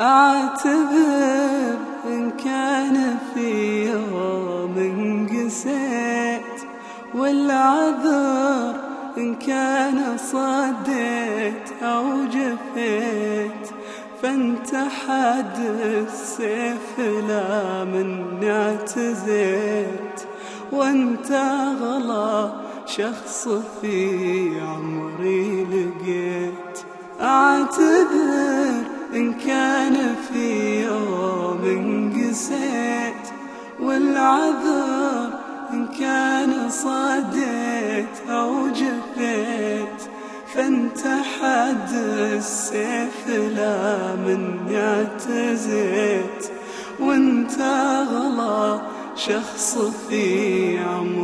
أعتذر إن كان في يوم انقسيت والعذر إن كان صديت أو جفيت. فانت حد السيف لا مني اعتزيت وأنت غلا شخص في عمري لقيت. أعتذر إن كان انقسيت والعذر إن كان صديت أو جفيت فانت حد السيف لا من اعتزيت وانت غلا شخص في عمري.